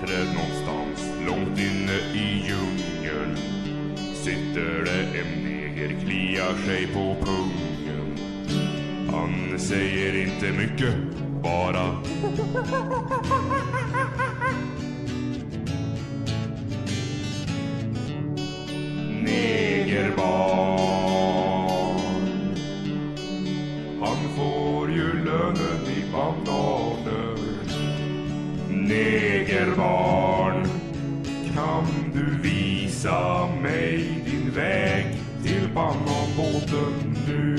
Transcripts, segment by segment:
träd någonstans långt inne i djungeln sitter det en neger, kliar sig på pungen. Han säger inte mycket, bara negerbarn. Han får ju lönen i bananer. Negerbarn, Barn, kan du visa mig din väg till bananbåten nu?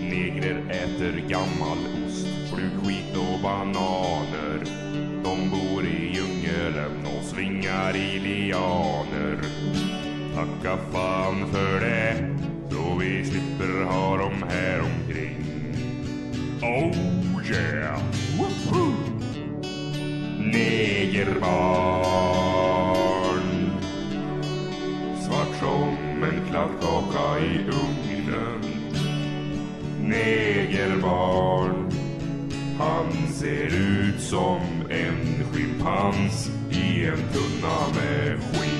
Negrer äter gammal ost, flugskit och bananer. De bor i djungeln och svingar i lianer. Tacka fan för det, så vi slipper ha dem här omkring. Oh yeah! Woohoo! Negerbarn Svart som en kladdkaka i ugnen Negerbarn Han ser ut som en schimpans i en tunna med skit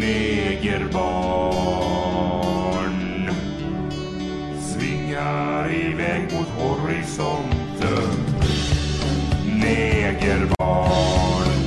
Negerbarn. Svingar iväg mot horisonten. Negerbarn.